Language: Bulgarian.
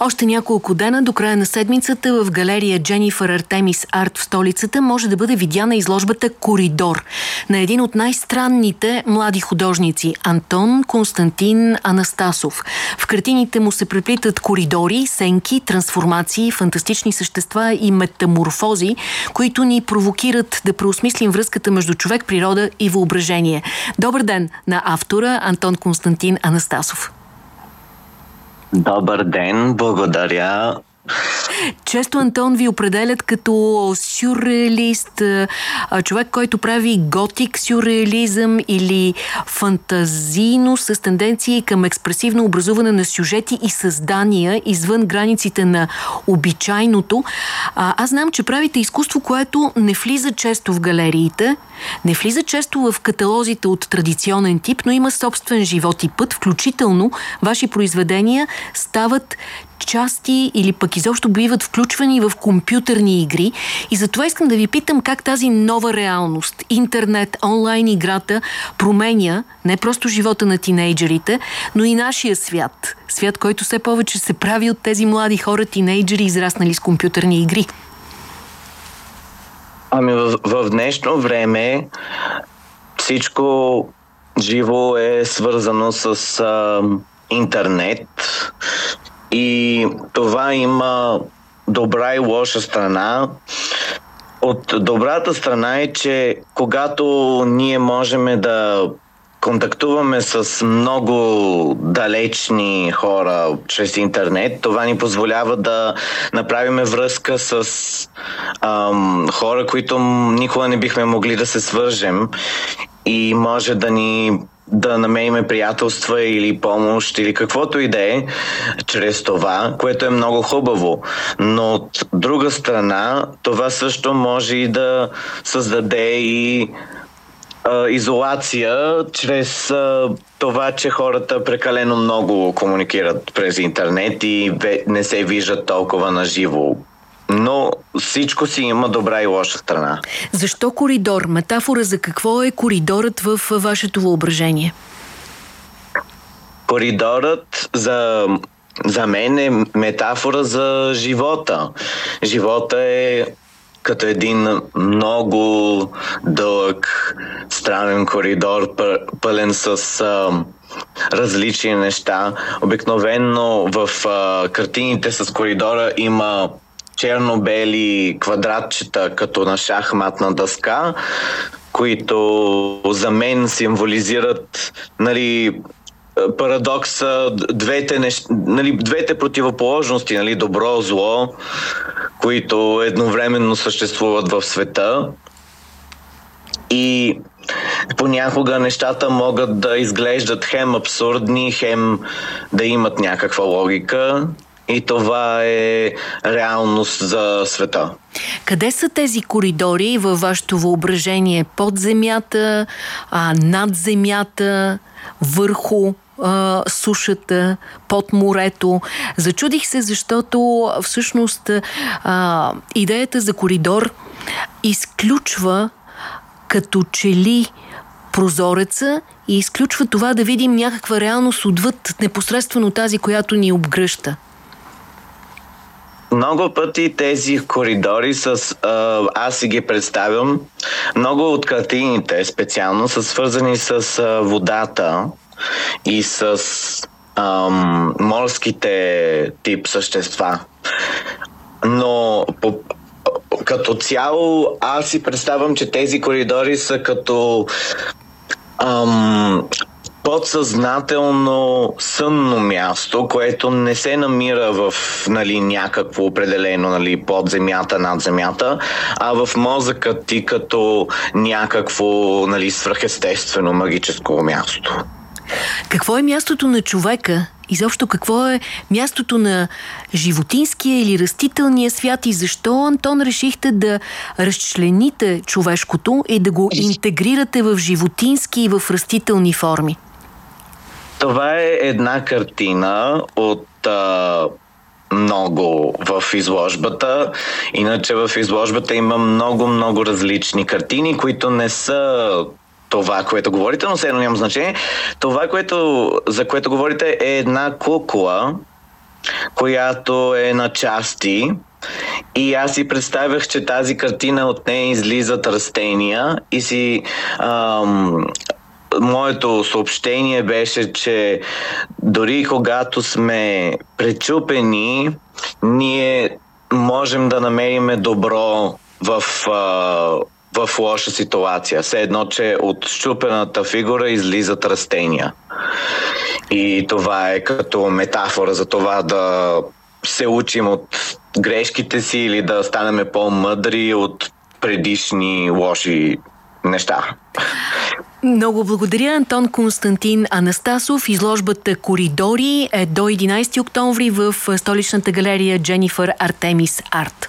Още няколко дена до края на седмицата в галерия Дженифър Артемис Арт в столицата може да бъде видяна изложбата Коридор на един от най-странните млади художници Антон Константин Анастасов. В картините му се преплитат коридори, сенки, трансформации, фантастични същества и метаморфози, които ни провокират да преосмислим връзката между човек, природа и въображение. Добър ден на автора Антон Константин Анастасов. Добър ден, благодаря. Често Антон ви определят като сюрреалист, човек, който прави готик сюрреализъм или фантазийно с тенденции към експресивно образуване на сюжети и създания извън границите на обичайното. Аз знам, че правите изкуство, което не влиза често в галериите, не влиза често в каталозите от традиционен тип, но има собствен живот и път, включително ваши произведения стават части или пък изобщо биват включвани в компютърни игри. И затова искам да ви питам как тази нова реалност, интернет, онлайн играта променя не просто живота на тинейджерите, но и нашия свят. Свят, който все повече се прави от тези млади хора, тинейджери, израснали с компютърни игри. Ами в, в днешно време всичко живо е свързано с а, интернет и това има добра и лоша страна. От добрата страна е, че когато ние можем да контактуваме с много далечни хора чрез интернет. Това ни позволява да направиме връзка с ам, хора, които никога не бихме могли да се свържем и може да ни да намериме приятелства или помощ или каквото и да е чрез това, което е много хубаво. Но от друга страна, това също може и да създаде и а, изолация чрез а, това, че хората прекалено много комуникират през интернет и не се виждат толкова на живо но всичко си има добра и лоша страна. Защо коридор? Метафора за какво е коридорът в вашето въображение? Коридорът за, за мен е метафора за живота. Живота е като един много дълъг, странен коридор, пълен с а, различни неща. Обикновенно в а, картините с коридора има черно-бели квадратчета, като на шахматна дъска, които за мен символизират нали, парадокса, двете, нещ... нали, двете противоположности, нали, добро, зло, които едновременно съществуват в света. И понякога нещата могат да изглеждат хем абсурдни, хем да имат някаква логика. И това е реалност за света. Къде са тези коридори във вашето въображение? Под земята, над земята, върху а, сушата, под морето. Зачудих се, защото всъщност а, идеята за коридор изключва като че ли прозореца и изключва това да видим някаква реалност отвъд непосредствено тази, която ни обгръща. Много пъти тези коридори с... А, аз си ги представям. Много от картините специално са свързани с а, водата и с ам, морските тип същества. Но по, като цяло аз си представям, че тези коридори са като ам, подсъзнателно сънно място, което не се намира в нали, някакво определено нали, под земята, над земята, а в мозъка ти като някакво нали, свръхестествено магическо място. Какво е мястото на човека? Изобщо какво е мястото на животинския или растителния свят и защо, Антон, решихте да разчлените човешкото и да го интегрирате в животински и в растителни форми? Това е една картина от а, много в изложбата. Иначе в изложбата има много-много различни картини, които не са това, което говорите, но все едно няма значение. Това, което, за което говорите е една кукла, която е на части. И аз си представях, че тази картина от нея излизат растения и си ам, моето съобщение беше, че дори когато сме пречупени, ние можем да намерим добро в, в лоша ситуация. Все едно, че от щупената фигура излизат растения. И това е като метафора за това да се учим от грешките си или да станем по-мъдри от предишни лоши неща. Много благодаря, Антон Константин Анастасов. Изложбата Коридори е до 11 октомври в столичната галерия Дженифър Артемис Арт.